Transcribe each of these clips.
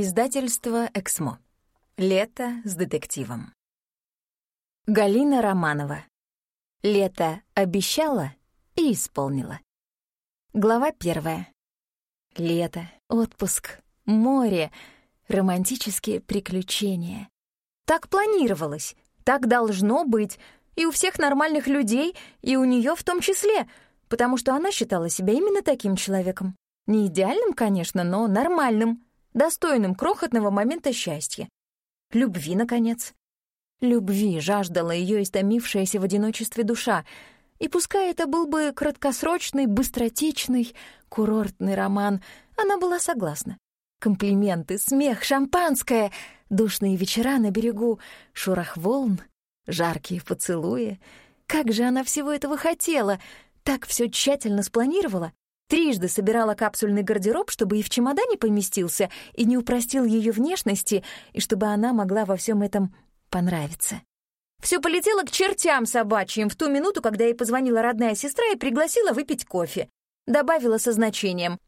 Издательство «Эксмо». Лето с детективом. Галина Романова. Лето обещала и исполнила. Глава первая. Лето, отпуск, море, романтические приключения. Так планировалось, так должно быть, и у всех нормальных людей, и у нее в том числе, потому что она считала себя именно таким человеком. Не идеальным, конечно, но нормальным — достойным крохотного момента счастья. Любви, наконец. Любви жаждала ее истомившаяся в одиночестве душа, и пускай это был бы краткосрочный, быстротечный, курортный роман, она была согласна. Комплименты, смех, шампанское, душные вечера на берегу, шорох волн, жаркие поцелуи. Как же она всего этого хотела, так все тщательно спланировала, Трижды собирала капсульный гардероб, чтобы и в чемодане поместился, и не упростил ее внешности, и чтобы она могла во всем этом понравиться. Все полетело к чертям собачьим в ту минуту, когда ей позвонила родная сестра и пригласила выпить кофе. Добавила со значением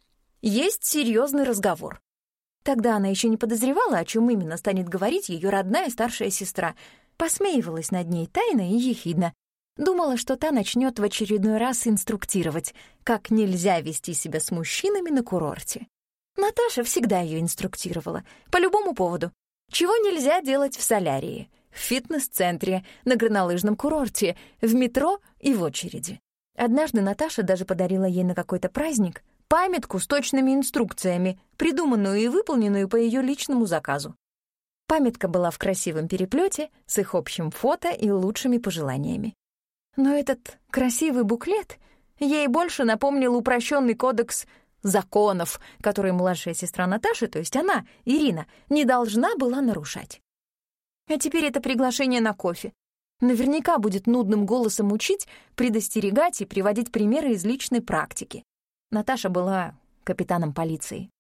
«Есть серьезный разговор». Тогда она еще не подозревала, о чем именно станет говорить ее родная старшая сестра. Посмеивалась над ней тайно и ехидно. Думала, что та начнет в очередной раз инструктировать, как нельзя вести себя с мужчинами на курорте. Наташа всегда ее инструктировала, по любому поводу. Чего нельзя делать в солярии, в фитнес-центре, на горнолыжном курорте, в метро и в очереди. Однажды Наташа даже подарила ей на какой-то праздник памятку с точными инструкциями, придуманную и выполненную по ее личному заказу. Памятка была в красивом переплете с их общим фото и лучшими пожеланиями. Но этот красивый буклет ей больше напомнил упрощенный кодекс законов, который младшая сестра Наташи, то есть она, Ирина, не должна была нарушать. А теперь это приглашение на кофе. Наверняка будет нудным голосом учить, предостерегать и приводить примеры из личной практики. Наташа была капитаном полиции.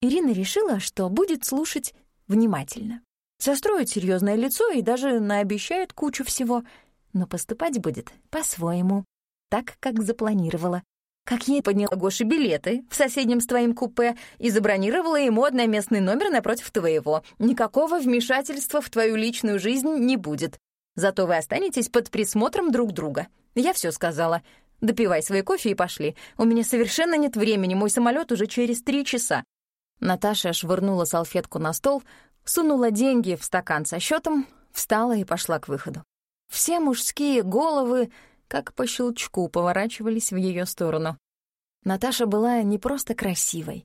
Ирина решила, что будет слушать внимательно. Состроит серьезное лицо и даже наобещает кучу всего — но поступать будет по-своему, так, как запланировала. Как ей подняла Гоше билеты в соседнем с твоим купе и забронировала ему одноместный номер напротив твоего. Никакого вмешательства в твою личную жизнь не будет. Зато вы останетесь под присмотром друг друга. Я все сказала. Допивай свой кофе и пошли. У меня совершенно нет времени, мой самолет уже через три часа. Наташа швырнула салфетку на стол, сунула деньги в стакан со счетом, встала и пошла к выходу. Все мужские головы, как по щелчку, поворачивались в ее сторону. Наташа была не просто красивой,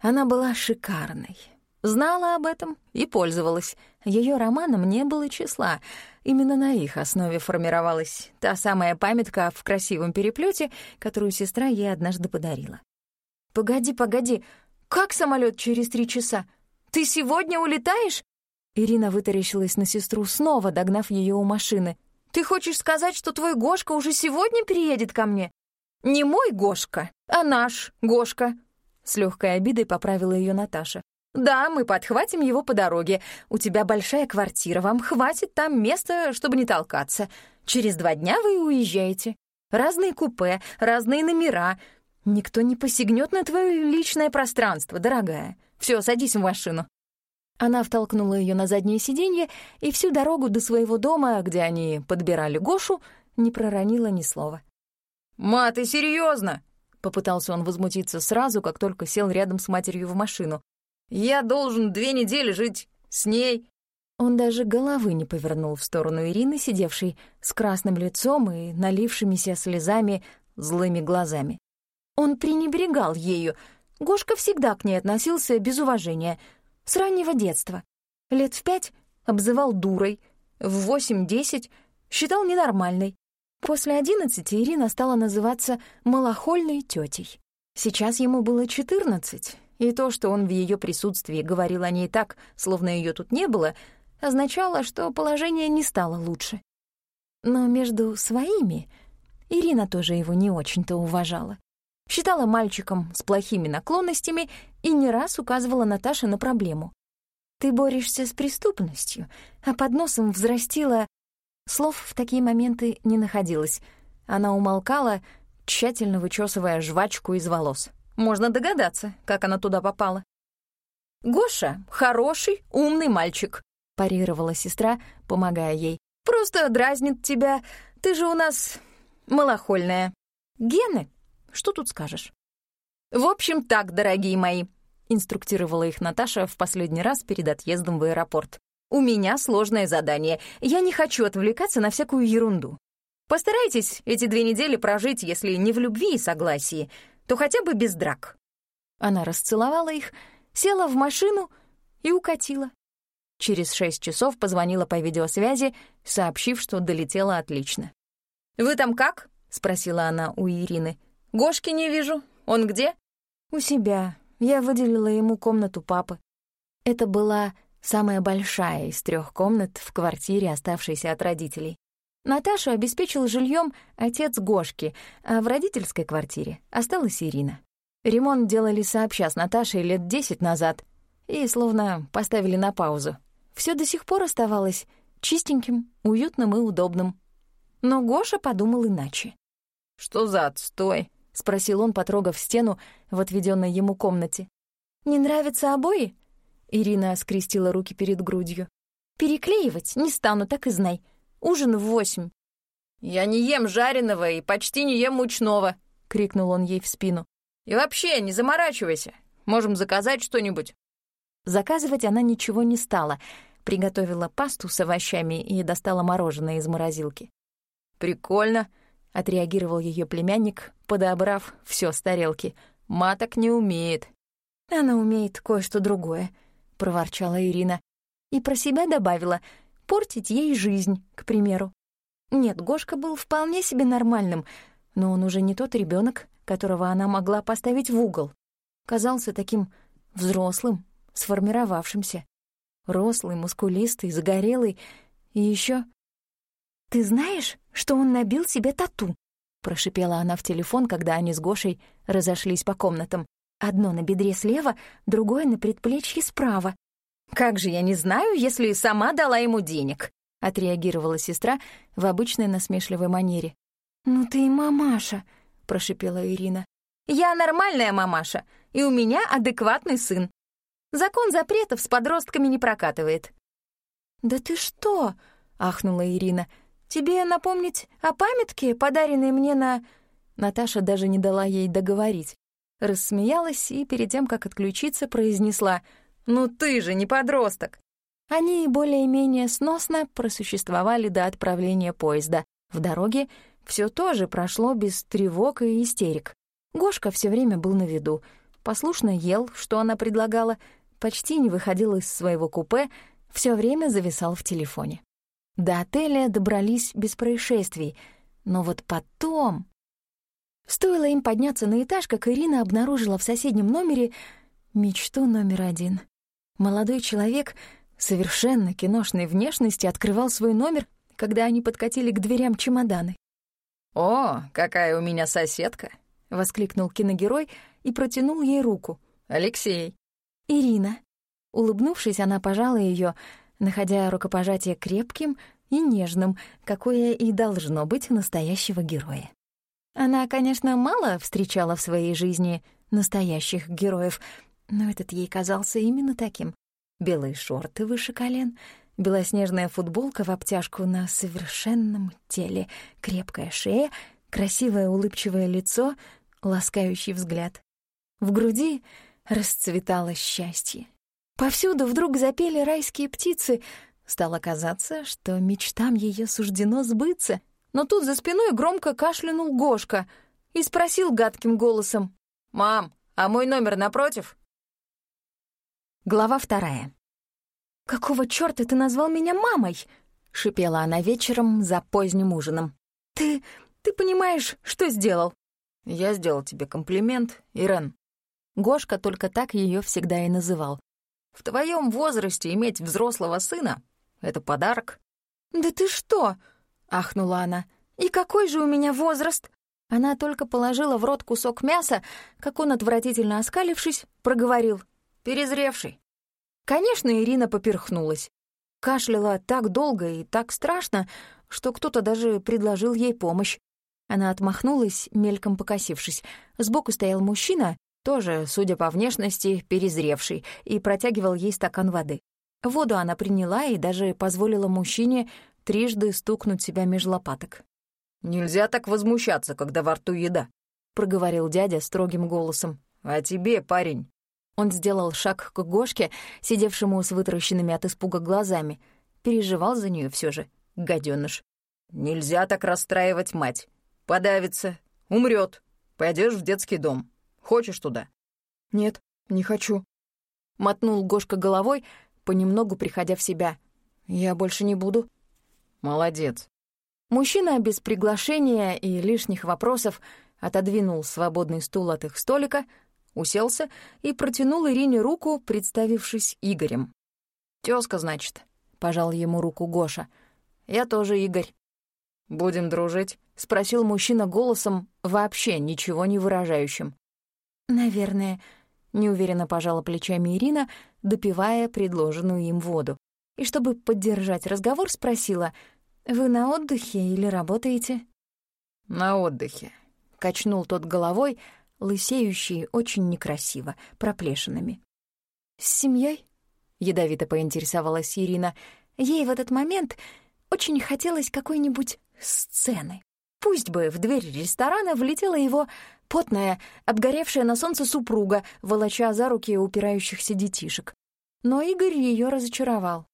она была шикарной. Знала об этом и пользовалась. Ее романам не было числа. Именно на их основе формировалась та самая памятка в красивом переплете, которую сестра ей однажды подарила. «Погоди, погоди, как самолет через три часа? Ты сегодня улетаешь?» Ирина вытаращилась на сестру, снова догнав ее у машины. «Ты хочешь сказать, что твой Гошка уже сегодня переедет ко мне?» «Не мой Гошка, а наш Гошка», — с легкой обидой поправила ее Наташа. «Да, мы подхватим его по дороге. У тебя большая квартира, вам хватит там места, чтобы не толкаться. Через два дня вы уезжаете. Разные купе, разные номера. Никто не посягнет на твое личное пространство, дорогая. Все, садись в машину. Она втолкнула ее на заднее сиденье и всю дорогу до своего дома, где они подбирали Гошу, не проронила ни слова. «Ма, ты серьезно? попытался он возмутиться сразу, как только сел рядом с матерью в машину. «Я должен две недели жить с ней». Он даже головы не повернул в сторону Ирины, сидевшей с красным лицом и налившимися слезами злыми глазами. Он пренебрегал ею. Гошка всегда к ней относился без уважения — с раннего детства. Лет в пять обзывал дурой, в восемь-десять считал ненормальной. После одиннадцати Ирина стала называться малохольной тетей. Сейчас ему было четырнадцать, и то, что он в ее присутствии говорил о ней так, словно ее тут не было, означало, что положение не стало лучше. Но между своими Ирина тоже его не очень-то уважала считала мальчиком с плохими наклонностями и не раз указывала Наташе на проблему. «Ты борешься с преступностью, а под носом взрастила...» Слов в такие моменты не находилось. Она умолкала, тщательно вычесывая жвачку из волос. Можно догадаться, как она туда попала. Гоша — хороший, умный мальчик», — парировала сестра, помогая ей. «Просто дразнит тебя. Ты же у нас малохольная. Гены? Что тут скажешь?» «В общем так, дорогие мои», — инструктировала их Наташа в последний раз перед отъездом в аэропорт. «У меня сложное задание. Я не хочу отвлекаться на всякую ерунду. Постарайтесь эти две недели прожить, если не в любви и согласии, то хотя бы без драк». Она расцеловала их, села в машину и укатила. Через шесть часов позвонила по видеосвязи, сообщив, что долетела отлично. «Вы там как?» — спросила она у Ирины. «Гошки не вижу. Он где?» «У себя. Я выделила ему комнату папы. Это была самая большая из трех комнат в квартире, оставшейся от родителей. Наташу обеспечил жильем отец Гошки, а в родительской квартире осталась Ирина. Ремонт делали сообща с Наташей лет десять назад и словно поставили на паузу. Все до сих пор оставалось чистеньким, уютным и удобным. Но Гоша подумал иначе. «Что за отстой?» — спросил он, потрогав стену в отведенной ему комнате. «Не нравятся обои?» Ирина скрестила руки перед грудью. «Переклеивать не стану, так и знай. Ужин в восемь». «Я не ем жареного и почти не ем мучного», — крикнул он ей в спину. И вообще, не заморачивайся. Можем заказать что-нибудь». Заказывать она ничего не стала. Приготовила пасту с овощами и достала мороженое из морозилки. «Прикольно», — отреагировал ее племянник, подобрав все с тарелки. «Маток не умеет». «Она умеет кое-что другое», — проворчала Ирина. И про себя добавила «портить ей жизнь, к примеру». Нет, Гошка был вполне себе нормальным, но он уже не тот ребенок, которого она могла поставить в угол. Казался таким взрослым, сформировавшимся. Рослый, мускулистый, загорелый. И еще «Ты знаешь, что он набил себе тату?» — прошипела она в телефон, когда они с Гошей разошлись по комнатам. Одно на бедре слева, другое на предплечье справа. «Как же я не знаю, если сама дала ему денег?» — отреагировала сестра в обычной насмешливой манере. «Ну ты и мамаша», прошипела Ирина. «Я нормальная мамаша, и у меня адекватный сын. Закон запретов с подростками не прокатывает». «Да ты что?» — ахнула Ирина. «Тебе напомнить о памятке, подаренной мне на...» Наташа даже не дала ей договорить. Рассмеялась и перед тем, как отключиться, произнесла «Ну ты же не подросток!» Они более-менее сносно просуществовали до отправления поезда. В дороге все тоже прошло без тревог и истерик. Гошка все время был на виду, послушно ел, что она предлагала, почти не выходил из своего купе, все время зависал в телефоне. До отеля добрались без происшествий, но вот потом... Стоило им подняться на этаж, как Ирина обнаружила в соседнем номере мечту номер один. Молодой человек совершенно киношной внешности открывал свой номер, когда они подкатили к дверям чемоданы. «О, какая у меня соседка!» — воскликнул киногерой и протянул ей руку. «Алексей». «Ирина». Улыбнувшись, она пожала ее, находя рукопожатие крепким и нежным, какое и должно быть у настоящего героя. Она, конечно, мало встречала в своей жизни настоящих героев, но этот ей казался именно таким. Белые шорты выше колен — белоснежная футболка в обтяжку на совершенном теле, крепкая шея, красивое улыбчивое лицо, ласкающий взгляд. В груди расцветало счастье. Повсюду вдруг запели райские птицы. Стало казаться, что мечтам ее суждено сбыться. Но тут за спиной громко кашлянул Гошка и спросил гадким голосом. «Мам, а мой номер напротив?» Глава вторая. «Какого чёрта ты назвал меня мамой?» — шипела она вечером за поздним ужином. «Ты... ты понимаешь, что сделал?» «Я сделал тебе комплимент, Ирен». Гошка только так её всегда и называл. «В твоём возрасте иметь взрослого сына — это подарок». «Да ты что?» — ахнула она. «И какой же у меня возраст?» Она только положила в рот кусок мяса, как он, отвратительно оскалившись, проговорил. «Перезревший». Конечно, Ирина поперхнулась. Кашляла так долго и так страшно, что кто-то даже предложил ей помощь. Она отмахнулась, мельком покосившись. Сбоку стоял мужчина, тоже, судя по внешности, перезревший, и протягивал ей стакан воды. Воду она приняла и даже позволила мужчине трижды стукнуть себя меж лопаток. «Нельзя так возмущаться, когда во рту еда», — проговорил дядя строгим голосом. «А тебе, парень?» Он сделал шаг к Гошке, сидевшему с вытаращенными от испуга глазами. Переживал за нее все же, гаденыш. «Нельзя так расстраивать мать. Подавится, умрет. Пойдешь в детский дом. Хочешь туда?» «Нет, не хочу». Мотнул Гошка головой, понемногу приходя в себя. «Я больше не буду». «Молодец». Мужчина без приглашения и лишних вопросов отодвинул свободный стул от их столика, уселся и протянул Ирине руку, представившись Игорем. «Тёзка, значит», — пожал ему руку Гоша. «Я тоже Игорь». «Будем дружить?» — спросил мужчина голосом, вообще ничего не выражающим. «Наверное», — неуверенно пожала плечами Ирина, допивая предложенную им воду. И чтобы поддержать разговор, спросила, «Вы на отдыхе или работаете?» «На отдыхе», — качнул тот головой, лысеющий очень некрасиво, проплешинами. «С семьей? ядовито поинтересовалась Ирина. Ей в этот момент очень хотелось какой-нибудь сцены. Пусть бы в дверь ресторана влетела его потная, обгоревшая на солнце супруга, волоча за руки упирающихся детишек. Но Игорь ее разочаровал.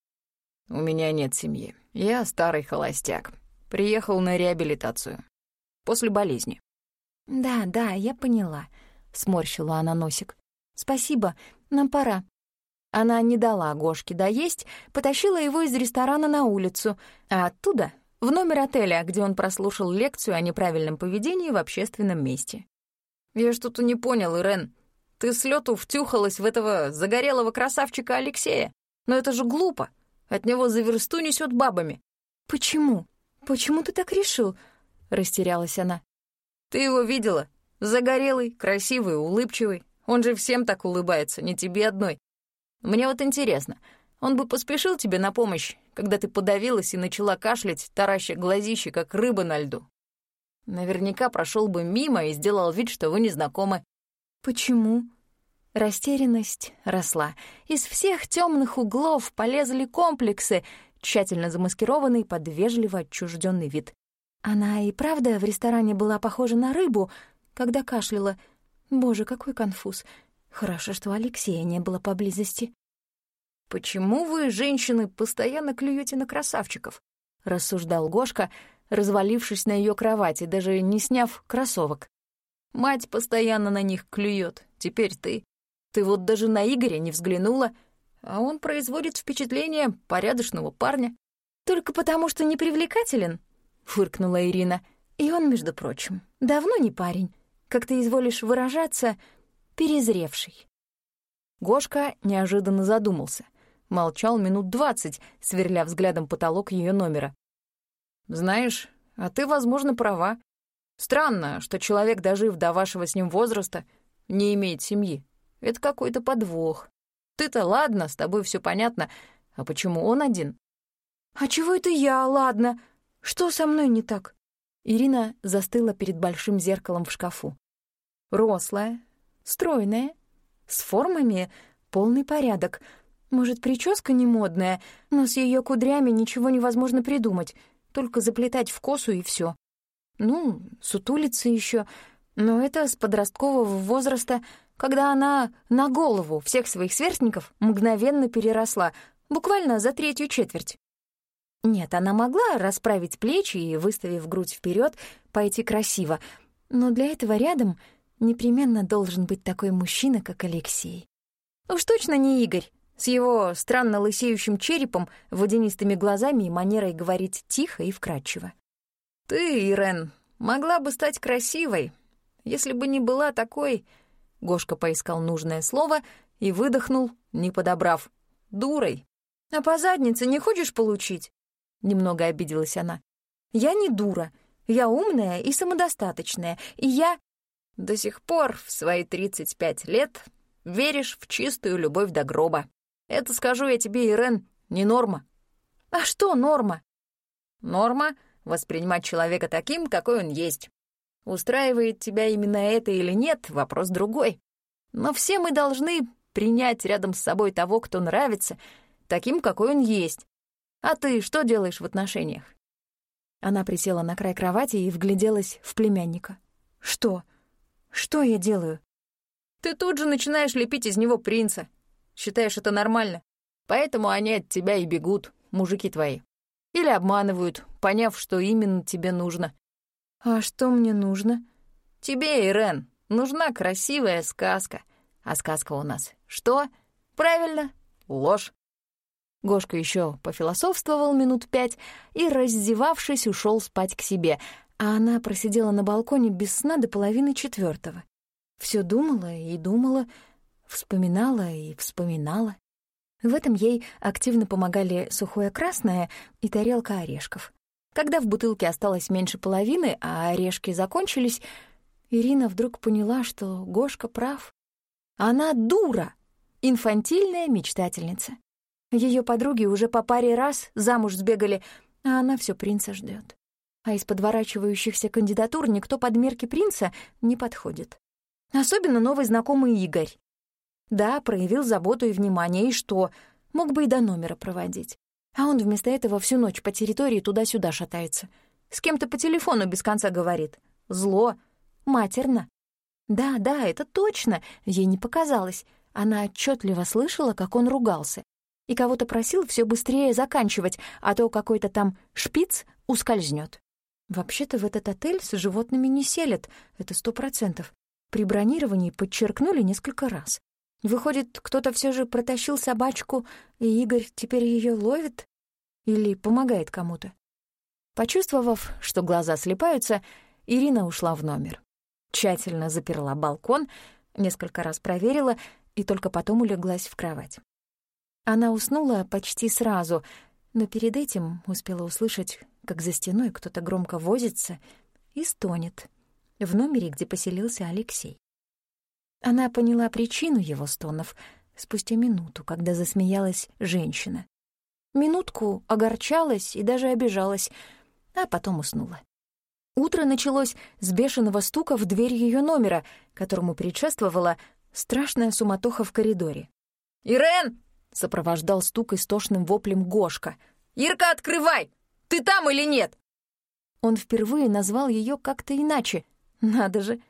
«У меня нет семьи. Я старый холостяк. Приехал на реабилитацию. После болезни». «Да, да, я поняла», — сморщила она носик. «Спасибо, нам пора». Она не дала Гошке доесть, потащила его из ресторана на улицу, а оттуда — в номер отеля, где он прослушал лекцию о неправильном поведении в общественном месте. «Я что-то не понял, Ирен. Ты с лету втюхалась в этого загорелого красавчика Алексея. Но это же глупо. От него за версту несет бабами». «Почему? Почему ты так решил?» — растерялась она. «Ты его видела? Загорелый, красивый, улыбчивый. Он же всем так улыбается, не тебе одной. Мне вот интересно, он бы поспешил тебе на помощь, когда ты подавилась и начала кашлять, тараща глазищи, как рыба на льду. Наверняка прошел бы мимо и сделал вид, что вы не знакомы. Почему? Растерянность росла. Из всех темных углов полезли комплексы, тщательно замаскированные под вежливо отчужденный вид. Она и правда в ресторане была похожа на рыбу, когда кашляла. Боже, какой конфуз. Хорошо, что Алексея не было поблизости. «Почему вы, женщины, постоянно клюете на красавчиков?» — рассуждал Гошка, развалившись на ее кровати, даже не сняв кроссовок. «Мать постоянно на них клюет. Теперь ты. Ты вот даже на Игоря не взглянула, а он производит впечатление порядочного парня». «Только потому, что непривлекателен?» — фыркнула Ирина. «И он, между прочим, давно не парень. Как ты изволишь выражаться, перезревший. Гошка неожиданно задумался. Молчал минут двадцать, сверля взглядом потолок ее номера. «Знаешь, а ты, возможно, права. Странно, что человек, дожив до вашего с ним возраста, не имеет семьи. Это какой-то подвох. Ты-то ладно, с тобой все понятно, а почему он один?» «А чего это я, ладно? Что со мной не так?» Ирина застыла перед большим зеркалом в шкафу. Рослая, стройная, с формами полный порядок. Может, прическа не модная, но с ее кудрями ничего невозможно придумать, только заплетать в косу и все. Ну, сутулица еще, но это с подросткового возраста, когда она на голову всех своих сверстников мгновенно переросла, буквально за третью четверть. Нет, она могла расправить плечи и, выставив грудь вперед, пойти красиво, но для этого рядом — непременно должен быть такой мужчина, как Алексей. Уж точно не Игорь, с его странно лысеющим черепом, водянистыми глазами и манерой говорить тихо и вкрадчиво. «Ты, Ирен, могла бы стать красивой, если бы не была такой...» Гошка поискал нужное слово и выдохнул, не подобрав. «Дурой». «А по заднице не хочешь получить?» Немного обиделась она. «Я не дура. Я умная и самодостаточная, и я...» До сих пор, в свои 35 лет, веришь в чистую любовь до гроба. Это, скажу я тебе, Ирен, не норма. А что норма? Норма — воспринимать человека таким, какой он есть. Устраивает тебя именно это или нет — вопрос другой. Но все мы должны принять рядом с собой того, кто нравится, таким, какой он есть. А ты что делаешь в отношениях?» Она присела на край кровати и вгляделась в племянника. «Что? Что я делаю?» «Ты тут же начинаешь лепить из него принца. Считаешь это нормально. Поэтому они от тебя и бегут, мужики твои. Или обманывают, поняв, что именно тебе нужно. А что мне нужно? Тебе, Ирен, нужна красивая сказка. А сказка у нас что? Правильно, ложь. Гошка еще пофилософствовал минут пять и, раздевавшись, ушел спать к себе, а она просидела на балконе без сна до половины четвертого. Все думала и думала, вспоминала и вспоминала. В этом ей активно помогали сухое красное и тарелка орешков. Когда в бутылке осталось меньше половины, а орешки закончились, Ирина вдруг поняла, что Гошка прав. Она дура, инфантильная мечтательница. Ее подруги уже по паре раз замуж сбегали, а она все принца ждет. А из подворачивающихся кандидатур никто под мерки принца не подходит. Особенно новый знакомый Игорь. Да, проявил заботу и внимание, и что? Мог бы и до номера проводить. А он вместо этого всю ночь по территории туда-сюда шатается. С кем-то по телефону без конца говорит. Зло. Матерно. Да, да, это точно. Ей не показалось. Она отчетливо слышала, как он ругался. И кого-то просил все быстрее заканчивать, а то какой-то там шпиц ускользнет. Вообще-то в этот отель с животными не селят, это сто процентов. При бронировании подчеркнули несколько раз. Выходит, кто-то все же протащил собачку, и Игорь теперь ее ловит? Или помогает кому-то? Почувствовав, что глаза слепаются, Ирина ушла в номер. Тщательно заперла балкон, несколько раз проверила и только потом улеглась в кровать. Она уснула почти сразу, но перед этим успела услышать, как за стеной кто-то громко возится и стонет в номере, где поселился Алексей. Она поняла причину его стонов спустя минуту, когда засмеялась женщина. Минутку огорчалась и даже обижалась, а потом уснула. Утро началось с бешеного стука в дверь ее номера, которому предшествовала страшная суматоха в коридоре. «Ирен!» — сопровождал стук истошным воплем Гошка. «Ирка, открывай! Ты там или нет?» Он впервые назвал ее как-то иначе. Надо же!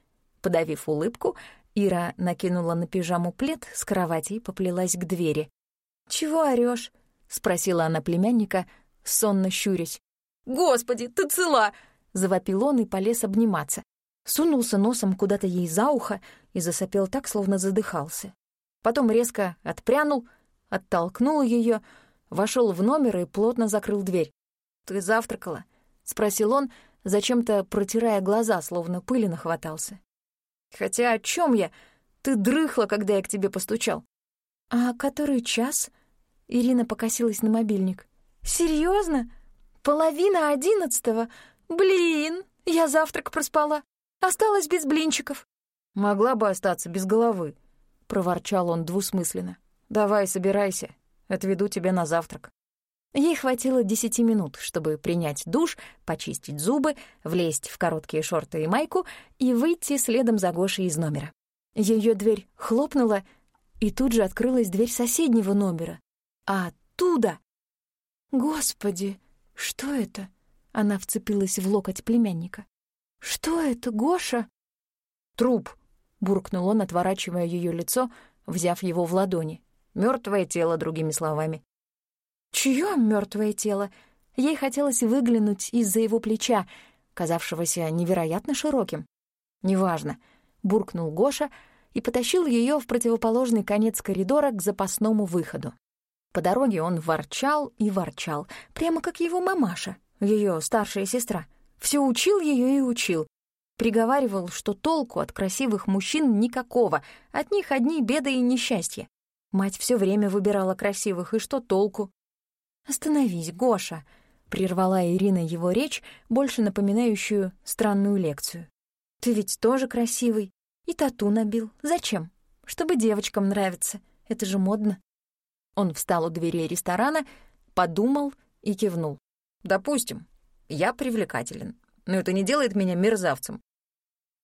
Подавив улыбку, Ира накинула на пижаму плед с кровати и поплелась к двери. «Чего орёшь?» — спросила она племянника, сонно щурясь. «Господи, ты цела!» — завопил он и полез обниматься. Сунулся носом куда-то ей за ухо и засопел так, словно задыхался. Потом резко отпрянул, оттолкнул ее, вошел в номер и плотно закрыл дверь. «Ты завтракала?» — спросил он, зачем-то протирая глаза, словно пыли нахватался. Хотя о чем я? Ты дрыхла, когда я к тебе постучал. А который час? Ирина покосилась на мобильник. Серьезно? Половина одиннадцатого? Блин, я завтрак проспала. Осталась без блинчиков. Могла бы остаться без головы, проворчал он двусмысленно. Давай, собирайся, отведу тебя на завтрак. Ей хватило десяти минут, чтобы принять душ, почистить зубы, влезть в короткие шорты и майку и выйти следом за Гошей из номера. Ее дверь хлопнула, и тут же открылась дверь соседнего номера. А оттуда... «Господи, что это?» Она вцепилась в локоть племянника. «Что это, Гоша?» «Труп», — буркнул он, отворачивая ее лицо, взяв его в ладони. Мертвое тело, другими словами. Чье мертвое тело? Ей хотелось выглянуть из-за его плеча, казавшегося невероятно широким. «Неважно», — буркнул Гоша и потащил ее в противоположный конец коридора к запасному выходу. По дороге он ворчал и ворчал, прямо как его мамаша, ее старшая сестра. Все учил ее и учил. Приговаривал, что толку от красивых мужчин никакого, от них одни беды и несчастья. Мать все время выбирала красивых, и что толку? «Остановись, Гоша!» — прервала Ирина его речь, больше напоминающую странную лекцию. «Ты ведь тоже красивый. И тату набил. Зачем? Чтобы девочкам нравиться. Это же модно». Он встал у дверей ресторана, подумал и кивнул. «Допустим, я привлекателен, но это не делает меня мерзавцем».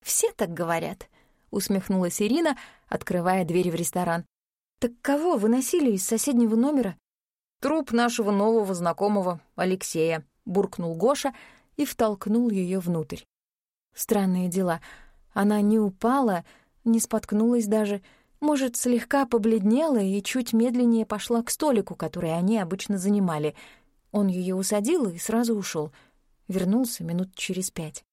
«Все так говорят», — усмехнулась Ирина, открывая дверь в ресторан. «Так кого выносили из соседнего номера?» «Труп нашего нового знакомого, Алексея», — буркнул Гоша и втолкнул ее внутрь. Странные дела. Она не упала, не споткнулась даже, может, слегка побледнела и чуть медленнее пошла к столику, который они обычно занимали. Он ее усадил и сразу ушел. Вернулся минут через пять.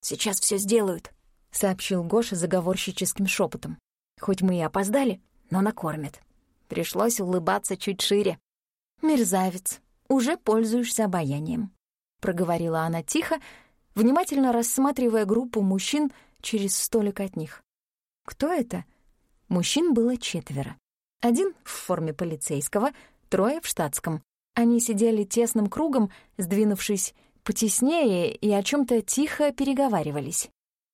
«Сейчас все сделают», — сообщил Гоша заговорщическим шепотом. «Хоть мы и опоздали, но накормят». Пришлось улыбаться чуть шире. «Мерзавец, уже пользуешься обаянием», — проговорила она тихо, внимательно рассматривая группу мужчин через столик от них. «Кто это?» Мужчин было четверо. Один в форме полицейского, трое в штатском. Они сидели тесным кругом, сдвинувшись потеснее и о чем то тихо переговаривались.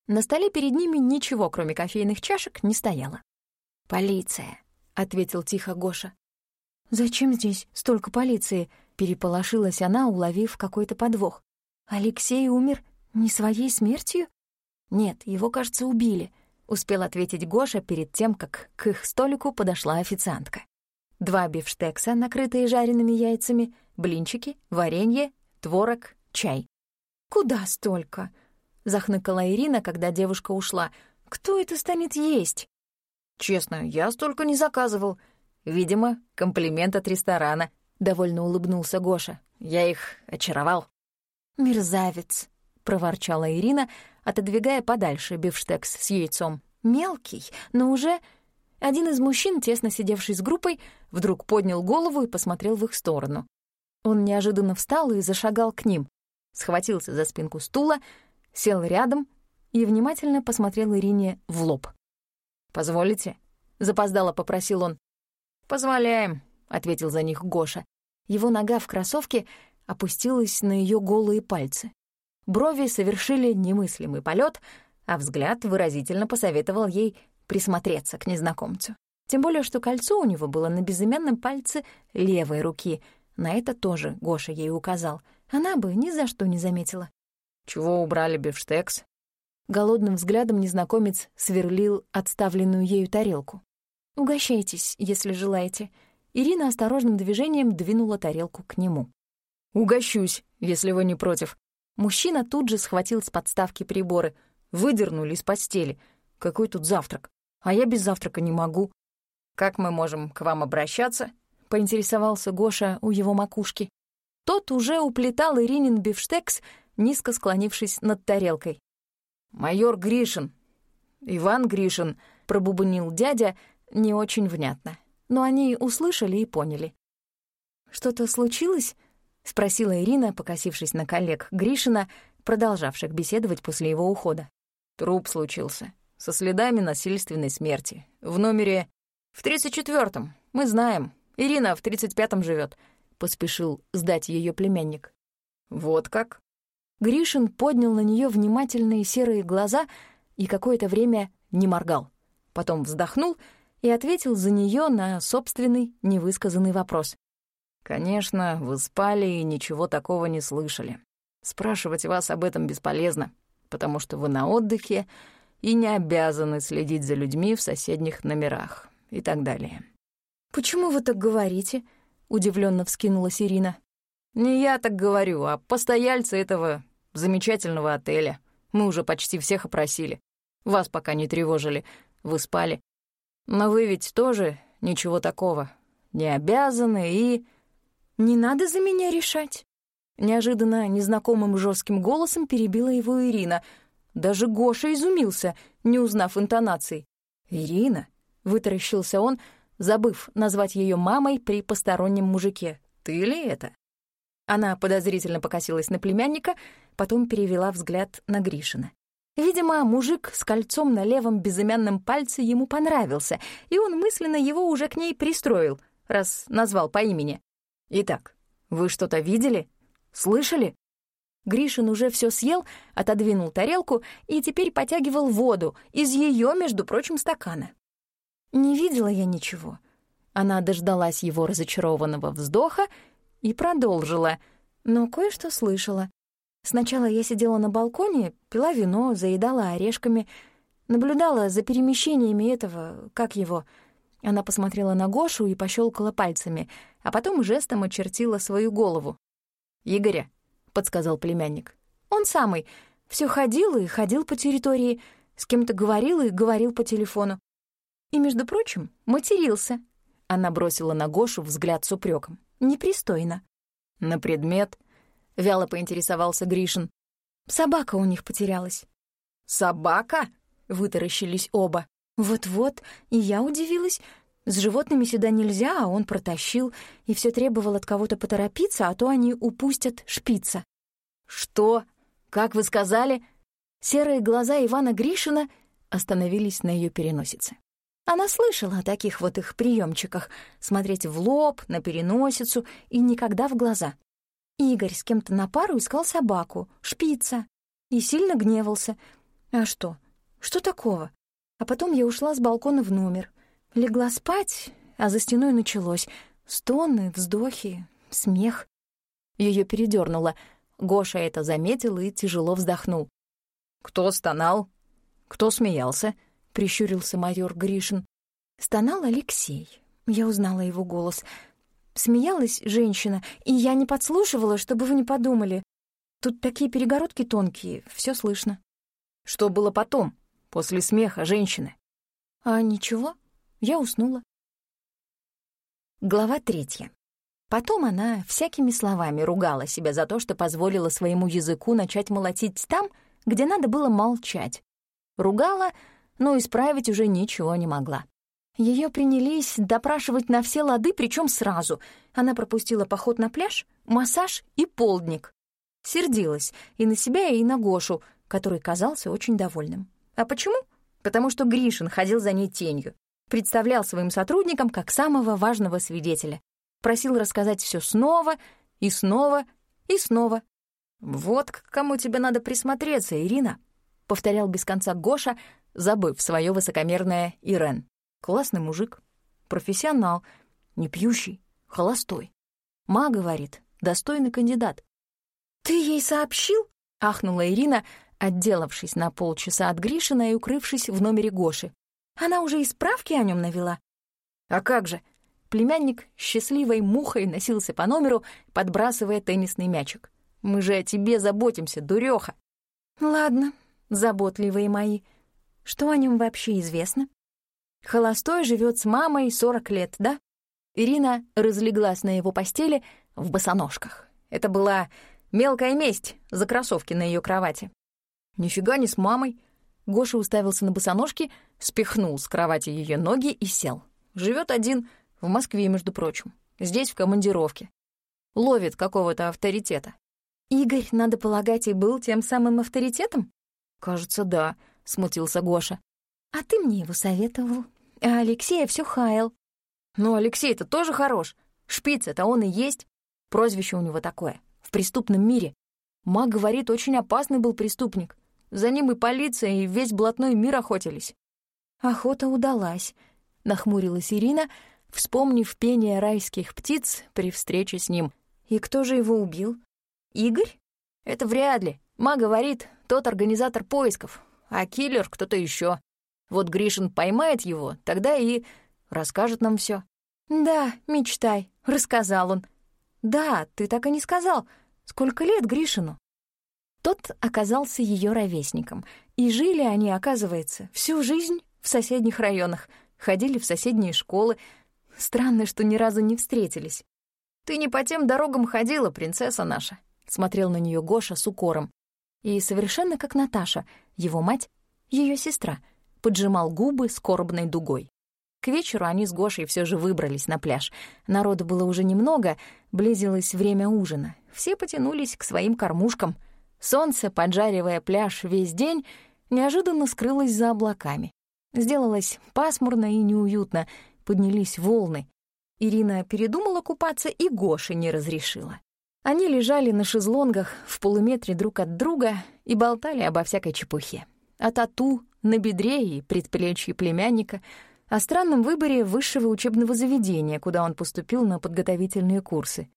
На столе перед ними ничего, кроме кофейных чашек, не стояло. «Полиция», — ответил тихо Гоша. «Зачем здесь столько полиции?» — переполошилась она, уловив какой-то подвох. «Алексей умер не своей смертью?» «Нет, его, кажется, убили», — успел ответить Гоша перед тем, как к их столику подошла официантка. Два бифштекса, накрытые жареными яйцами, блинчики, варенье, творог, чай. «Куда столько?» — захныкала Ирина, когда девушка ушла. «Кто это станет есть?» «Честно, я столько не заказывал. Видимо, комплимент от ресторана», — довольно улыбнулся Гоша. «Я их очаровал». «Мерзавец», — проворчала Ирина, отодвигая подальше бифштекс с яйцом. Мелкий, но уже... Один из мужчин, тесно сидевший с группой, вдруг поднял голову и посмотрел в их сторону. Он неожиданно встал и зашагал к ним, схватился за спинку стула, сел рядом и внимательно посмотрел Ирине в лоб. «Позволите?» — запоздало попросил он. «Позволяем», — ответил за них Гоша. Его нога в кроссовке опустилась на ее голые пальцы. Брови совершили немыслимый полет, а взгляд выразительно посоветовал ей присмотреться к незнакомцу. Тем более, что кольцо у него было на безымянном пальце левой руки. На это тоже Гоша ей указал. Она бы ни за что не заметила. «Чего убрали бифштекс?» Голодным взглядом незнакомец сверлил отставленную ею тарелку. «Угощайтесь, если желаете». Ирина осторожным движением двинула тарелку к нему. «Угощусь, если вы не против», Мужчина тут же схватил с подставки приборы. Выдернули из постели. Какой тут завтрак? А я без завтрака не могу. «Как мы можем к вам обращаться?» — поинтересовался Гоша у его макушки. Тот уже уплетал Иринин бифштекс, низко склонившись над тарелкой. «Майор Гришин, Иван Гришин», — пробубнил дядя не очень внятно. Но они услышали и поняли. «Что-то случилось?» — спросила Ирина, покосившись на коллег Гришина, продолжавших беседовать после его ухода. Труп случился. Со следами насильственной смерти. В номере... В тридцать четвертом. Мы знаем. Ирина в тридцать пятом живет. Поспешил сдать ее племянник. Вот как? Гришин поднял на нее внимательные серые глаза и какое-то время не моргал. Потом вздохнул и ответил за нее на собственный невысказанный вопрос. Конечно, вы спали и ничего такого не слышали. Спрашивать вас об этом бесполезно, потому что вы на отдыхе и не обязаны следить за людьми в соседних номерах и так далее. «Почему вы так говорите?» — удивленно вскинулась Ирина. «Не я так говорю, а постояльцы этого замечательного отеля. Мы уже почти всех опросили. Вас пока не тревожили, вы спали. Но вы ведь тоже ничего такого не обязаны и...» «Не надо за меня решать». Неожиданно незнакомым жестким голосом перебила его Ирина. Даже Гоша изумился, не узнав интонаций. «Ирина?» — вытаращился он, забыв назвать ее мамой при постороннем мужике. «Ты ли это?» Она подозрительно покосилась на племянника, потом перевела взгляд на Гришина. Видимо, мужик с кольцом на левом безымянном пальце ему понравился, и он мысленно его уже к ней пристроил, раз назвал по имени. Итак, вы что-то видели? Слышали? Гришин уже все съел, отодвинул тарелку и теперь потягивал воду из ее, между прочим, стакана. Не видела я ничего. Она дождалась его разочарованного вздоха и продолжила, но кое-что слышала. Сначала я сидела на балконе, пила вино, заедала орешками. Наблюдала за перемещениями этого, как его... Она посмотрела на Гошу и пощелкала пальцами, а потом жестом очертила свою голову. «Игоря», — подсказал племянник. «Он самый. Все ходил и ходил по территории, с кем-то говорил и говорил по телефону. И, между прочим, матерился». Она бросила на Гошу взгляд с упреком. «Непристойно». «На предмет?» — вяло поинтересовался Гришин. «Собака у них потерялась». «Собака?» — вытаращились оба. Вот-вот, и я удивилась. С животными сюда нельзя, а он протащил, и все требовал от кого-то поторопиться, а то они упустят шпица. «Что? Как вы сказали?» Серые глаза Ивана Гришина остановились на ее переносице. Она слышала о таких вот их приемчиках — смотреть в лоб, на переносицу и никогда в глаза. Игорь с кем-то на пару искал собаку, шпица, и сильно гневался. А что? Что такого? А потом я ушла с балкона в номер. Легла спать, а за стеной началось. Стоны, вздохи, смех. Ее передернуло. Гоша это заметил и тяжело вздохнул. «Кто стонал? Кто смеялся?» — прищурился майор Гришин. Стонал Алексей. Я узнала его голос. Смеялась женщина, и я не подслушивала, чтобы вы не подумали. Тут такие перегородки тонкие, все слышно. Что было потом? после смеха женщины. А ничего, я уснула. Глава третья. Потом она всякими словами ругала себя за то, что позволила своему языку начать молотить там, где надо было молчать. Ругала, но исправить уже ничего не могла. Ее принялись допрашивать на все лады, причем сразу. Она пропустила поход на пляж, массаж и полдник. Сердилась и на себя, и на Гошу, который казался очень довольным. А почему? Потому что Гришин ходил за ней тенью, представлял своим сотрудникам как самого важного свидетеля, просил рассказать все снова и снова и снова. «Вот к кому тебе надо присмотреться, Ирина», — повторял без конца Гоша, забыв свое высокомерное Ирен. «Классный мужик, профессионал, не пьющий, холостой. Ма, говорит, достойный кандидат». «Ты ей сообщил?» — ахнула Ирина, отделавшись на полчаса от Гришина и укрывшись в номере Гоши. Она уже и справки о нем навела. А как же? Племянник счастливой мухой носился по номеру, подбрасывая теннисный мячик. Мы же о тебе заботимся, дуреха. Ладно, заботливые мои. Что о нем вообще известно? Холостой живет с мамой 40 лет, да? Ирина разлеглась на его постели в босоножках. Это была мелкая месть за кроссовки на ее кровати. Нифига не с мамой. Гоша уставился на босоножки, спихнул с кровати ее ноги и сел. Живет один, в Москве, между прочим. Здесь в командировке. Ловит какого-то авторитета. Игорь, надо полагать, и был тем самым авторитетом? Кажется, да, смутился Гоша. А ты мне его советовал. А Алексея все хаял. Ну, Алексей-то тоже хорош. Шпиц это он и есть. Прозвище у него такое. В преступном мире. Маг говорит, очень опасный был преступник. За ним и полиция, и весь блатной мир охотились. Охота удалась, нахмурилась Ирина, вспомнив пение райских птиц при встрече с ним. И кто же его убил? Игорь? Это вряд ли. Ма говорит, тот организатор поисков, а киллер кто-то еще. Вот Гришин поймает его, тогда и расскажет нам все. Да, мечтай, рассказал он. Да, ты так и не сказал. Сколько лет Гришину? Тот оказался ее ровесником, и жили они, оказывается, всю жизнь в соседних районах, ходили в соседние школы. Странно, что ни разу не встретились. «Ты не по тем дорогам ходила, принцесса наша», — смотрел на нее Гоша с укором. И совершенно как Наташа, его мать, ее сестра, поджимал губы скорбной дугой. К вечеру они с Гошей все же выбрались на пляж. Народу было уже немного, близилось время ужина. Все потянулись к своим кормушкам — Солнце, поджаривая пляж весь день, неожиданно скрылось за облаками. Сделалось пасмурно и неуютно, поднялись волны. Ирина передумала купаться и Гоши не разрешила. Они лежали на шезлонгах в полуметре друг от друга и болтали обо всякой чепухе. О тату на бедре и предплечье племянника, о странном выборе высшего учебного заведения, куда он поступил на подготовительные курсы.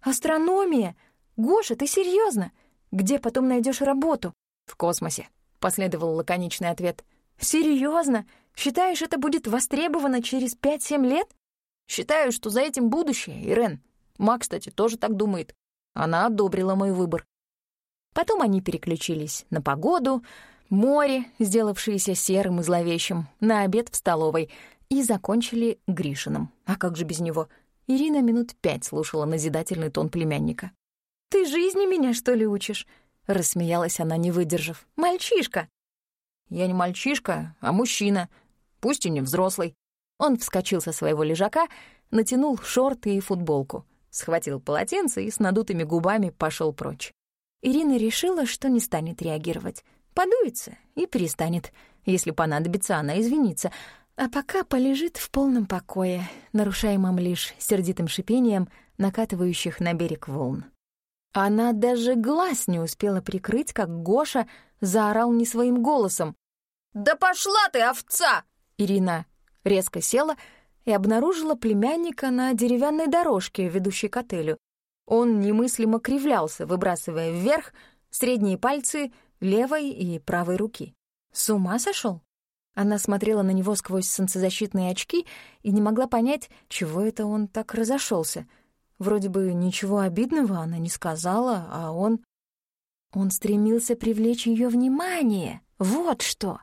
«Астрономия! Гоша, ты серьезно? Где потом найдешь работу? В космосе, последовал лаконичный ответ. Серьезно? Считаешь, это будет востребовано через 5-7 лет? Считаю, что за этим будущее, Ирен. Ма, кстати, тоже так думает. Она одобрила мой выбор. Потом они переключились на погоду, море, сделавшееся серым и зловещим, на обед в столовой, и закончили Гришином. А как же без него? Ирина минут пять слушала назидательный тон племянника. «Ты жизни меня, что ли, учишь?» — рассмеялась она, не выдержав. «Мальчишка!» «Я не мальчишка, а мужчина, пусть и не взрослый». Он вскочил со своего лежака, натянул шорты и футболку, схватил полотенце и с надутыми губами пошел прочь. Ирина решила, что не станет реагировать. Подуется и перестанет. Если понадобится, она извинится. А пока полежит в полном покое, нарушаемом лишь сердитым шипением накатывающих на берег волн. Она даже глаз не успела прикрыть, как Гоша заорал не своим голосом. «Да пошла ты, овца!» Ирина резко села и обнаружила племянника на деревянной дорожке, ведущей к отелю. Он немыслимо кривлялся, выбрасывая вверх средние пальцы левой и правой руки. С ума сошел? Она смотрела на него сквозь солнцезащитные очки и не могла понять, чего это он так разошелся. Вроде бы ничего обидного она не сказала, а он... Он стремился привлечь ее внимание. Вот что!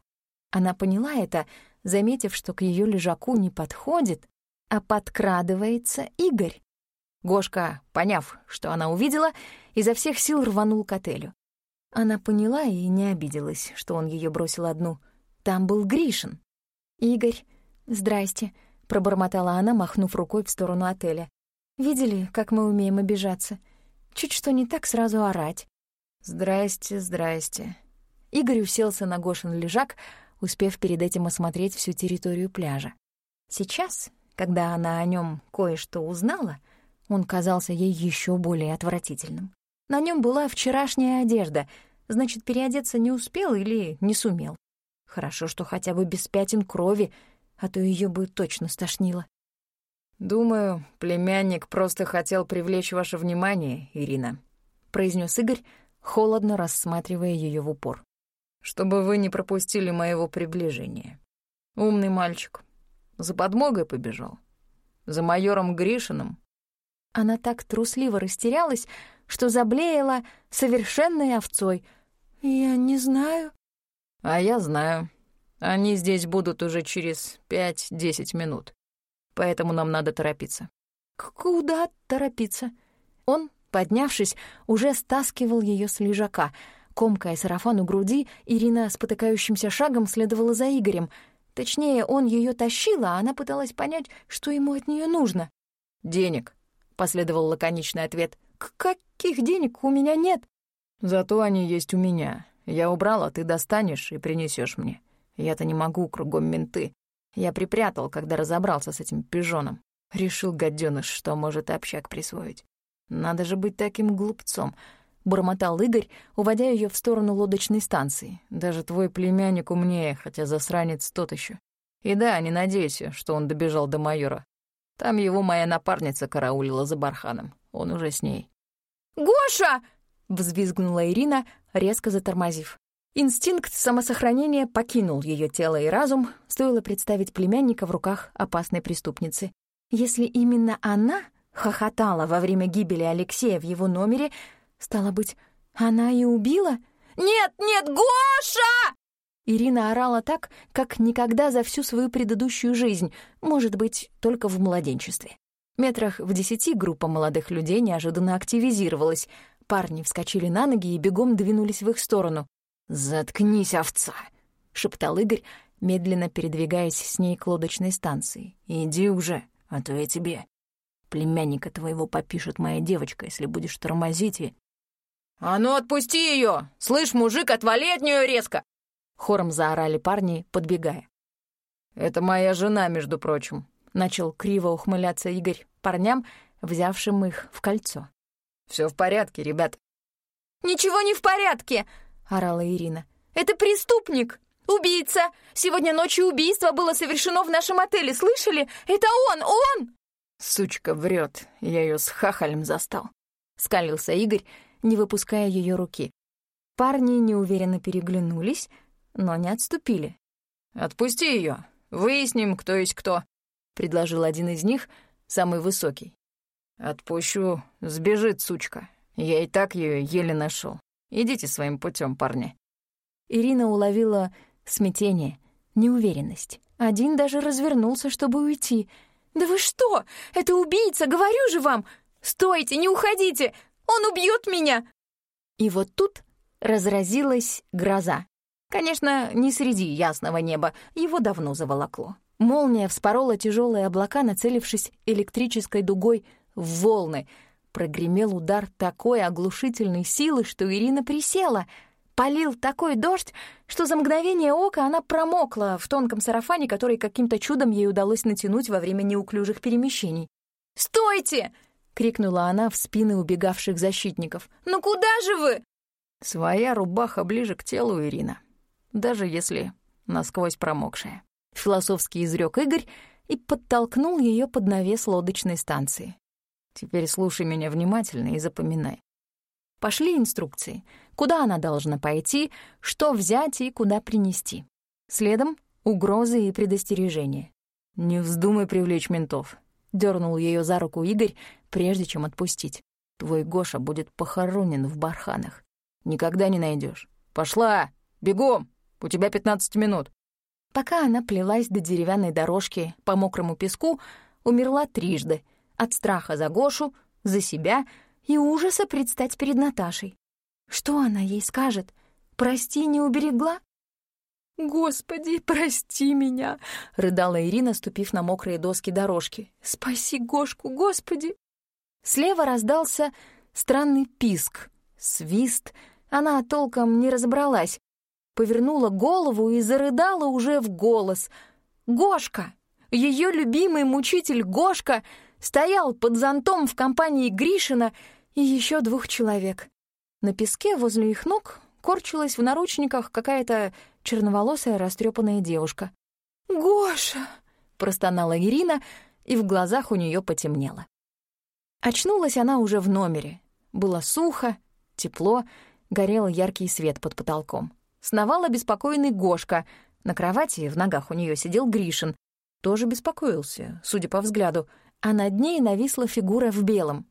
Она поняла это, заметив, что к ее лежаку не подходит, а подкрадывается Игорь. Гошка, поняв, что она увидела, изо всех сил рванул к отелю. Она поняла и не обиделась, что он ее бросил одну. Там был Гришин. «Игорь, здрасте», — пробормотала она, махнув рукой в сторону отеля. «Видели, как мы умеем обижаться? Чуть что не так, сразу орать». «Здрасте, здрасте». Игорь уселся на Гошин лежак, успев перед этим осмотреть всю территорию пляжа. Сейчас, когда она о нем кое-что узнала, он казался ей еще более отвратительным. На нем была вчерашняя одежда, значит, переодеться не успел или не сумел. Хорошо, что хотя бы без пятен крови, а то ее бы точно стошнило. «Думаю, племянник просто хотел привлечь ваше внимание, Ирина», — произнес Игорь, холодно рассматривая ее в упор. «Чтобы вы не пропустили моего приближения. Умный мальчик. За подмогой побежал. За майором Гришиным она так трусливо растерялась, что заблеяла совершенной овцой. «Я не знаю». «А я знаю. Они здесь будут уже через пять-десять минут. Поэтому нам надо торопиться». «Куда торопиться?» Он, поднявшись, уже стаскивал ее с лежака. Комкая сарафан у груди, Ирина спотыкающимся шагом следовала за Игорем. Точнее, он ее тащил, а она пыталась понять, что ему от нее нужно. «Денег», последовал лаконичный ответ. К «Каких денег у меня нет?» «Зато они есть у меня. Я убрал, а ты достанешь и принесешь мне. Я-то не могу, кругом менты. Я припрятал, когда разобрался с этим пижоном. Решил, гадёныш, что может общак присвоить. Надо же быть таким глупцом», — бормотал Игорь, уводя ее в сторону лодочной станции. «Даже твой племянник умнее, хотя засранец тот еще. И да, не надейся, что он добежал до майора. Там его моя напарница караулила за барханом. Он уже с ней. «Гоша!» — взвизгнула Ирина, резко затормозив. Инстинкт самосохранения покинул ее тело и разум, стоило представить племянника в руках опасной преступницы. Если именно она хохотала во время гибели Алексея в его номере, стало быть, она и убила? «Нет, нет, Гоша!» Ирина орала так, как никогда за всю свою предыдущую жизнь, может быть, только в младенчестве. Метрах в десяти группа молодых людей неожиданно активизировалась. Парни вскочили на ноги и бегом двинулись в их сторону. «Заткнись, овца!» — шептал Игорь, медленно передвигаясь с ней к лодочной станции. «Иди уже, а то я тебе. Племянника твоего попишет моя девочка, если будешь тормозить и...» «А ну отпусти ее! Слышь, мужик, отвали от нее резко!» Хором заорали парни, подбегая. «Это моя жена, между прочим», — начал криво ухмыляться Игорь парням, взявшим их в кольцо. Все в порядке, ребят». «Ничего не в порядке!» — орала Ирина. «Это преступник! Убийца! Сегодня ночью убийство было совершено в нашем отеле, слышали? Это он! Он!» «Сучка врет, я ее с хахалем застал», — скалился Игорь, не выпуская ее руки. Парни неуверенно переглянулись, но не отступили. Отпусти ее, выясним, кто есть кто», — предложил один из них, самый высокий. «Отпущу, сбежит сучка. Я и так ее еле нашел. Идите своим путем, парни». Ирина уловила смятение, неуверенность. Один даже развернулся, чтобы уйти. «Да вы что? Это убийца, говорю же вам! Стойте, не уходите! Он убьет меня!» И вот тут разразилась гроза. Конечно, не среди ясного неба, его давно заволокло. Молния вспорола тяжелые облака, нацелившись электрической дугой в волны. Прогремел удар такой оглушительной силы, что Ирина присела. Полил такой дождь, что за мгновение ока она промокла в тонком сарафане, который каким-то чудом ей удалось натянуть во время неуклюжих перемещений. «Стойте!» — крикнула она в спины убегавших защитников. «Ну куда же вы?» «Своя рубаха ближе к телу, Ирина», даже если насквозь промокшая. Философский изрек Игорь и подтолкнул ее под навес лодочной станции. Теперь слушай меня внимательно и запоминай. Пошли инструкции. Куда она должна пойти, что взять и куда принести. Следом — угрозы и предостережения. «Не вздумай привлечь ментов», — дернул ее за руку Игорь, прежде чем отпустить. «Твой Гоша будет похоронен в барханах. Никогда не найдешь. Пошла! Бегом!» У тебя пятнадцать минут». Пока она плелась до деревянной дорожки по мокрому песку, умерла трижды. От страха за Гошу, за себя и ужаса предстать перед Наташей. Что она ей скажет? «Прости, не уберегла?» «Господи, прости меня!» — рыдала Ирина, ступив на мокрые доски дорожки. «Спаси Гошку, Господи!» Слева раздался странный писк, свист. Она толком не разобралась, повернула голову и зарыдала уже в голос. Гошка, ее любимый мучитель Гошка, стоял под зонтом в компании Гришина и еще двух человек. На песке возле их ног корчилась в наручниках какая-то черноволосая растрепанная девушка. «Гоша!» — простонала Ирина, и в глазах у нее потемнело. Очнулась она уже в номере. Было сухо, тепло, горел яркий свет под потолком. Сновал обеспокоенный Гошка. На кровати в ногах у нее сидел Гришин. Тоже беспокоился, судя по взгляду, а над ней нависла фигура в белом.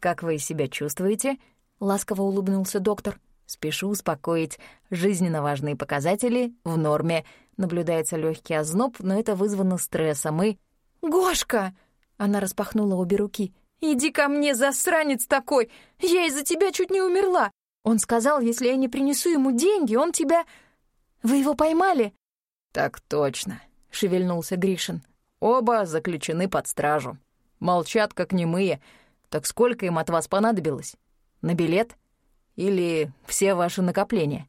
«Как вы себя чувствуете?» — ласково улыбнулся доктор. «Спешу успокоить. Жизненно важные показатели в норме. Наблюдается легкий озноб, но это вызвано стрессом и...» «Гошка!» — она распахнула обе руки. «Иди ко мне, засранец такой! Я из-за тебя чуть не умерла! Он сказал, если я не принесу ему деньги, он тебя... Вы его поймали?» «Так точно», — шевельнулся Гришин. «Оба заключены под стражу. Молчат, как немые. Так сколько им от вас понадобилось? На билет? Или все ваши накопления?»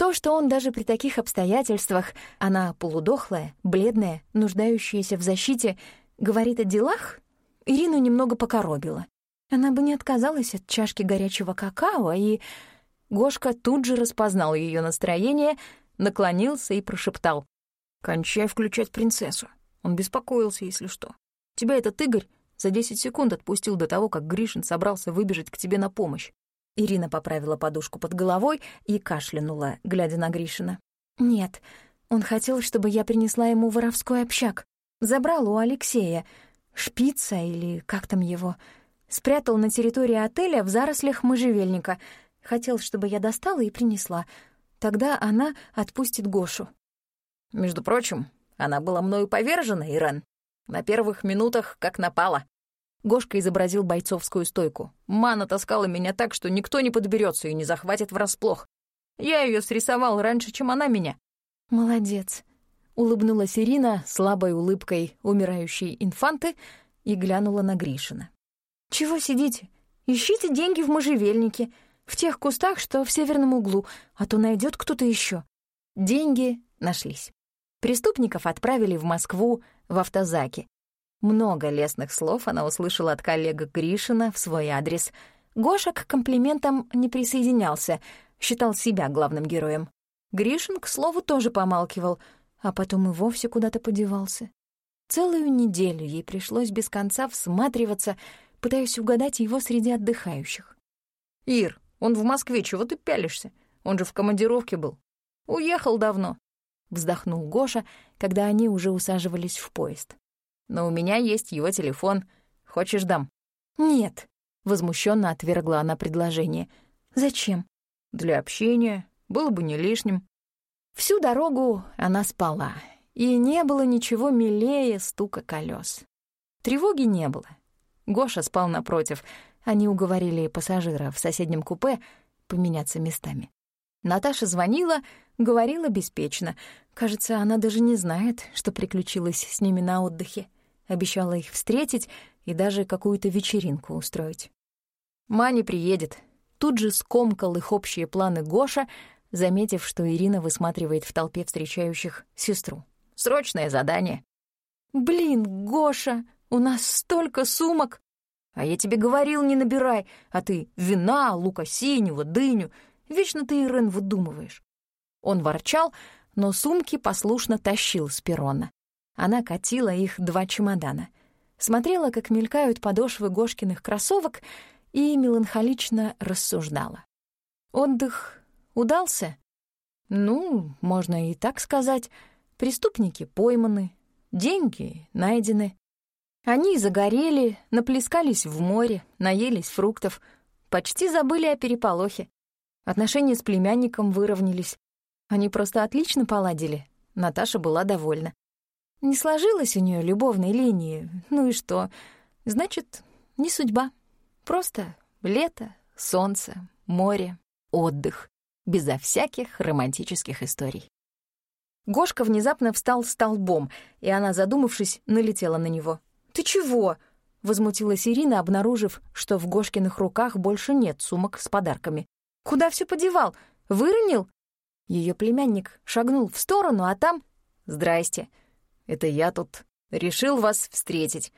То, что он даже при таких обстоятельствах, она полудохлая, бледная, нуждающаяся в защите, говорит о делах, Ирину немного покоробила. Она бы не отказалась от чашки горячего какао, и... Гошка тут же распознал ее настроение, наклонился и прошептал. «Кончай включать принцессу. Он беспокоился, если что. Тебя этот Игорь за десять секунд отпустил до того, как Гришин собрался выбежать к тебе на помощь. Ирина поправила подушку под головой и кашлянула, глядя на Гришина. «Нет, он хотел, чтобы я принесла ему воровской общак. Забрал у Алексея. Шпица или как там его спрятал на территории отеля в зарослях можжевельника. Хотел, чтобы я достала и принесла. Тогда она отпустит Гошу. Между прочим, она была мною повержена, Ирен. На первых минутах как напала. Гошка изобразил бойцовскую стойку. Мана таскала меня так, что никто не подберется и не захватит врасплох. Я ее срисовал раньше, чем она меня. «Молодец», — улыбнулась Ирина слабой улыбкой умирающей инфанты и глянула на Гришина. «Чего сидите? Ищите деньги в можжевельнике, в тех кустах, что в северном углу, а то найдет кто-то еще. Деньги нашлись. Преступников отправили в Москву в автозаке. Много лестных слов она услышала от коллега Гришина в свой адрес. Гоша к комплиментам не присоединялся, считал себя главным героем. Гришин, к слову, тоже помалкивал, а потом и вовсе куда-то подевался. Целую неделю ей пришлось без конца всматриваться пытаясь угадать его среди отдыхающих. «Ир, он в Москве, чего ты пялишься? Он же в командировке был. Уехал давно». — вздохнул Гоша, когда они уже усаживались в поезд. «Но у меня есть его телефон. Хочешь, дам?» «Нет», — возмущенно отвергла она предложение. «Зачем?» «Для общения. Было бы не лишним». Всю дорогу она спала, и не было ничего милее стука колес. Тревоги не было. Гоша спал напротив. Они уговорили пассажира в соседнем купе поменяться местами. Наташа звонила, говорила беспечно. Кажется, она даже не знает, что приключилось с ними на отдыхе. Обещала их встретить и даже какую-то вечеринку устроить. Маня приедет. Тут же скомкал их общие планы Гоша, заметив, что Ирина высматривает в толпе встречающих сестру. Срочное задание. «Блин, Гоша, у нас столько сумок!» «А я тебе говорил, не набирай, а ты вина, лука синего, дыню. Вечно ты, Ирен, выдумываешь». Он ворчал, но сумки послушно тащил с перрона. Она катила их два чемодана. Смотрела, как мелькают подошвы Гошкиных кроссовок, и меланхолично рассуждала. Отдых удался? Ну, можно и так сказать. Преступники пойманы, деньги найдены. Они загорели, наплескались в море, наелись фруктов, почти забыли о переполохе. Отношения с племянником выровнялись. Они просто отлично поладили. Наташа была довольна. Не сложилась у нее любовной линии. Ну и что? Значит, не судьба. Просто лето, солнце, море, отдых. Безо всяких романтических историй. Гошка внезапно встал столбом, и она, задумавшись, налетела на него. «Ты чего?» — возмутилась Ирина, обнаружив, что в Гошкиных руках больше нет сумок с подарками. «Куда все подевал? Выронил?» Ее племянник шагнул в сторону, а там... «Здрасте. Это я тут решил вас встретить.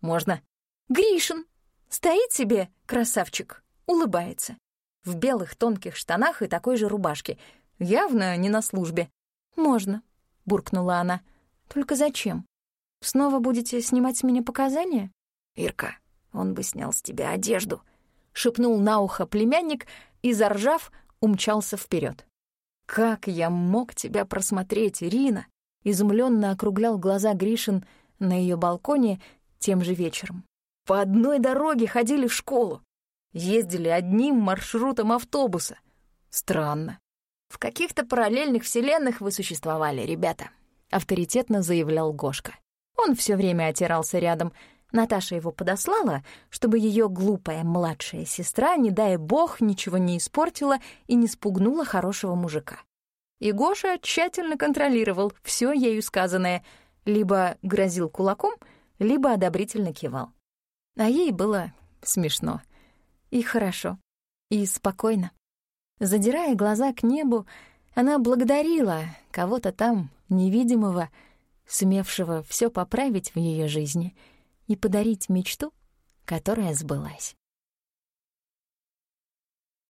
Можно?» «Гришин! Стоит себе, красавчик, улыбается. В белых тонких штанах и такой же рубашке. Явно не на службе. «Можно», — буркнула она. «Только зачем? Снова будете снимать с меня показания?» «Ирка, он бы снял с тебя одежду», — шепнул на ухо племянник и, заржав, умчался вперед. «Как я мог тебя просмотреть, Ирина?» — изумленно округлял глаза Гришин на ее балконе тем же вечером. «По одной дороге ходили в школу, ездили одним маршрутом автобуса. Странно. В каких-то параллельных вселенных вы существовали, ребята», — авторитетно заявлял Гошка. Он все время отирался рядом. Наташа его подослала, чтобы ее глупая младшая сестра, не дай бог, ничего не испортила и не спугнула хорошего мужика. И Гоша тщательно контролировал все ею сказанное, либо грозил кулаком, либо одобрительно кивал. А ей было смешно. И хорошо. И спокойно. Задирая глаза к небу, она благодарила кого-то там, невидимого, сумевшего все поправить в ее жизни и подарить мечту, которая сбылась.